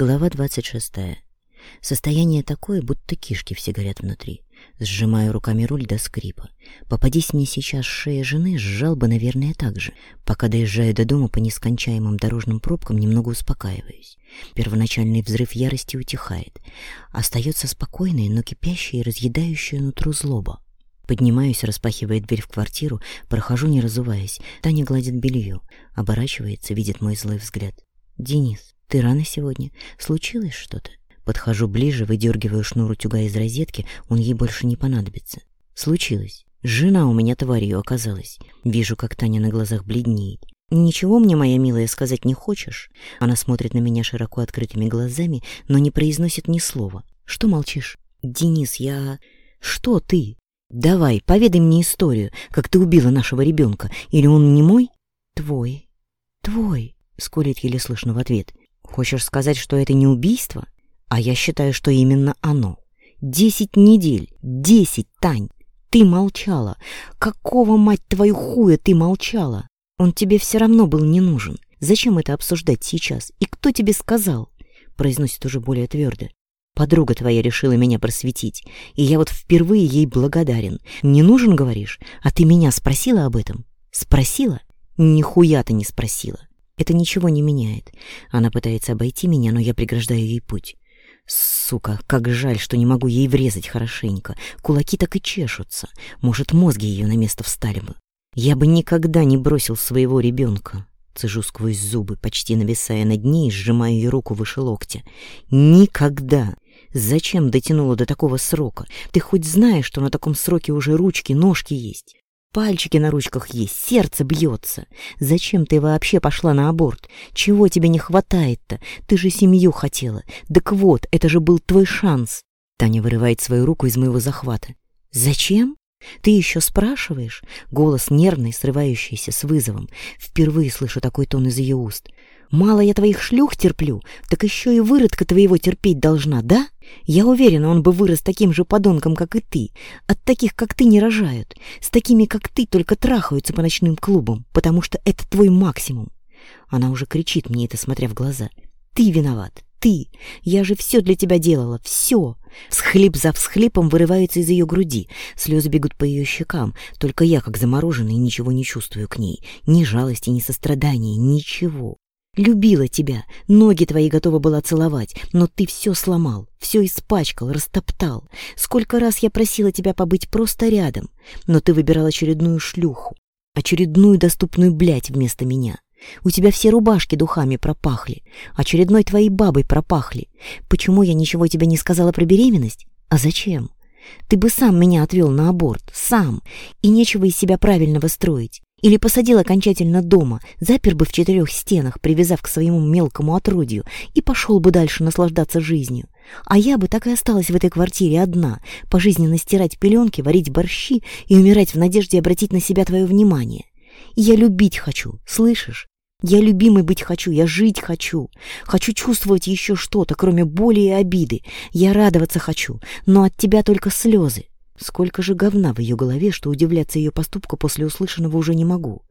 Глава 26. Состояние такое, будто кишки все горят внутри. Сжимаю руками руль до скрипа. Попадись мне сейчас шея жены, сжал бы, наверное, так же. Пока доезжаю до дома по нескончаемым дорожным пробкам, немного успокаиваюсь. Первоначальный взрыв ярости утихает. Остается спокойная, но кипящая и разъедающая нутро злоба. Поднимаюсь, распахивая дверь в квартиру, прохожу, не разуваясь. Таня гладит белье, оборачивается, видит мой злой взгляд. «Денис, ты рано сегодня? Случилось что-то? Подхожу ближе, выдергиваю шнур утюга из розетки, он ей больше не понадобится. Случилось. Жена у меня тварью оказалась. Вижу, как Таня на глазах бледнеет. «Ничего мне, моя милая, сказать не хочешь?» Она смотрит на меня широко открытыми глазами, но не произносит ни слова. «Что молчишь?» «Денис, я...» «Что ты?» «Давай, поведай мне историю, как ты убила нашего ребенка. Или он не мой?» «Твой. Твой», — скулит еле слышно в ответ. Хочешь сказать, что это не убийство? А я считаю, что именно оно. Десять недель. Десять, Тань. Ты молчала. Какого, мать твою, хуя ты молчала? Он тебе все равно был не нужен. Зачем это обсуждать сейчас? И кто тебе сказал? Произносит уже более твердо. Подруга твоя решила меня просветить, и я вот впервые ей благодарен. Не нужен, говоришь? А ты меня спросила об этом? Спросила? Нихуя ты не спросила. Это ничего не меняет. Она пытается обойти меня, но я преграждаю ей путь. Сука, как жаль, что не могу ей врезать хорошенько. Кулаки так и чешутся. Может, мозги ее на место встали бы. Я бы никогда не бросил своего ребенка. Цежу сквозь зубы, почти нависая над ней, сжимая ее руку выше локтя. Никогда! Зачем дотянула до такого срока? Ты хоть знаешь, что на таком сроке уже ручки, ножки есть? Пальчики на ручках есть, сердце бьется. Зачем ты вообще пошла на аборт? Чего тебе не хватает-то? Ты же семью хотела. Так вот, это же был твой шанс. Таня вырывает свою руку из моего захвата. Зачем? Ты еще спрашиваешь? Голос нервный, срывающийся с вызовом. Впервые слышу такой тон из ее уст. Мало я твоих шлюх терплю, так еще и выродка твоего терпеть должна, да? Я уверена, он бы вырос таким же подонком, как и ты. От таких, как ты, не рожают. С такими, как ты, только трахаются по ночным клубам, потому что это твой максимум. Она уже кричит мне это, смотря в глаза. Ты виноват. Ты! Я же все для тебя делала, все! Всхлип за всхлипом вырывается из ее груди, слезы бегут по ее щекам, только я, как замороженный, ничего не чувствую к ней, ни жалости, ни сострадания, ничего любила тебя, ноги твои готова была целовать, но ты все сломал, все испачкал, растоптал. Сколько раз я просила тебя побыть просто рядом, но ты выбирал очередную шлюху, очередную доступную блядь вместо меня. У тебя все рубашки духами пропахли, очередной твоей бабой пропахли. Почему я ничего тебе не сказала про беременность? А зачем? Ты бы сам меня отвел на аборт, сам, и нечего из себя правильного строить. Или посадил окончательно дома, запер бы в четырех стенах, привязав к своему мелкому отродью, и пошел бы дальше наслаждаться жизнью. А я бы так и осталась в этой квартире одна, пожизненно стирать пеленки, варить борщи и умирать в надежде обратить на себя твое внимание. Я любить хочу, слышишь? Я любимой быть хочу, я жить хочу. Хочу чувствовать еще что-то, кроме боли и обиды. Я радоваться хочу, но от тебя только слезы. Сколько же говна в ее голове, что удивляться ее поступку после услышанного уже не могу.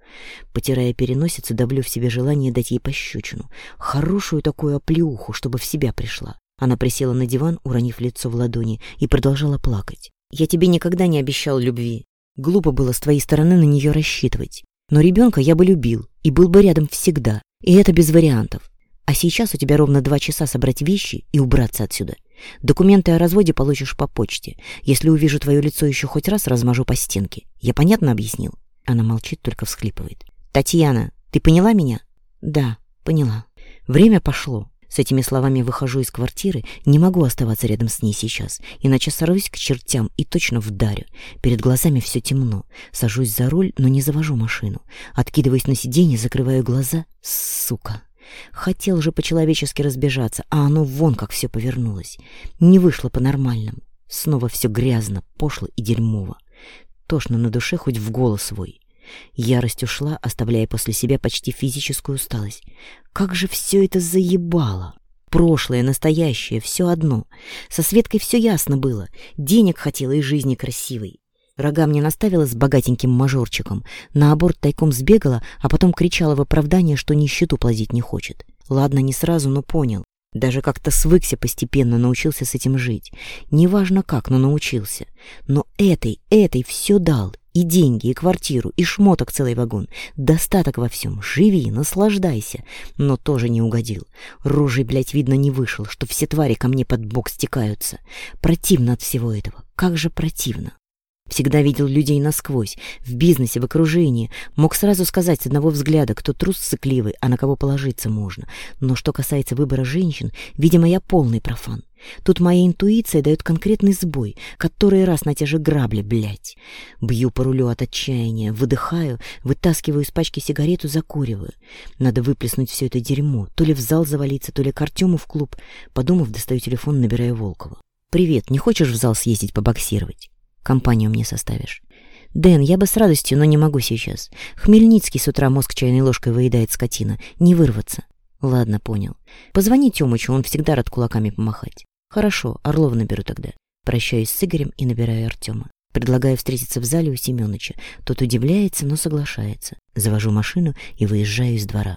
Потирая переносицу, давлю в себе желание дать ей пощечину. Хорошую такую оплеуху, чтобы в себя пришла. Она присела на диван, уронив лицо в ладони, и продолжала плакать. «Я тебе никогда не обещал любви. Глупо было с твоей стороны на нее рассчитывать. Но ребенка я бы любил и был бы рядом всегда. И это без вариантов. А сейчас у тебя ровно два часа собрать вещи и убраться отсюда. Документы о разводе получишь по почте. Если увижу твое лицо еще хоть раз, размажу по стенке. Я понятно объяснил?» Она молчит, только всхлипывает. «Татьяна, ты поняла меня?» «Да, поняла». Время пошло. С этими словами выхожу из квартиры, не могу оставаться рядом с ней сейчас, иначе сорвусь к чертям и точно вдарю. Перед глазами все темно. Сажусь за руль, но не завожу машину. Откидываюсь на сиденье, закрываю глаза. Сука. Хотел же по-человечески разбежаться, а оно вон как все повернулось. Не вышло по-нормальному. Снова все грязно, пошло и дерьмово. Тошно на душе хоть в голос свой. Ярость ушла, оставляя после себя почти физическую усталость. Как же все это заебало! Прошлое, настоящее, все одно. Со Светкой все ясно было. Денег хотела и жизни красивой. Рога мне наставила с богатеньким мажорчиком, на аборт тайком сбегала, а потом кричала в оправдание, что нищету платить не хочет. Ладно, не сразу, но понял. Даже как-то свыкся постепенно, научился с этим жить. Неважно как, но научился. Но этой, этой все дал. И деньги, и квартиру, и шмоток целый вагон. Достаток во всем. Живи, наслаждайся. Но тоже не угодил. Рожей, блядь, видно, не вышел, что все твари ко мне под бок стекаются. Противно от всего этого. Как же противно. Всегда видел людей насквозь, в бизнесе, в окружении. Мог сразу сказать с одного взгляда, кто трус сыкливый, а на кого положиться можно. Но что касается выбора женщин, видимо, я полный профан. Тут моя интуиция дает конкретный сбой, который раз на те же грабли, блядь. Бью по рулю от отчаяния, выдыхаю, вытаскиваю из пачки сигарету, закуриваю. Надо выплеснуть все это дерьмо, то ли в зал завалиться, то ли к Артему в клуб. Подумав, достаю телефон, набираю Волкова. «Привет, не хочешь в зал съездить побоксировать?» компанию мне составишь. Дэн, я бы с радостью, но не могу сейчас. Хмельницкий с утра мозг чайной ложкой выедает скотина. Не вырваться. Ладно, понял. Позвони Тёмычу, он всегда рад кулаками помахать. Хорошо, Орлова наберу тогда. Прощаюсь с Игорем и набираю Артема. Предлагаю встретиться в зале у Семёныча. Тот удивляется, но соглашается. Завожу машину и выезжаю из двора.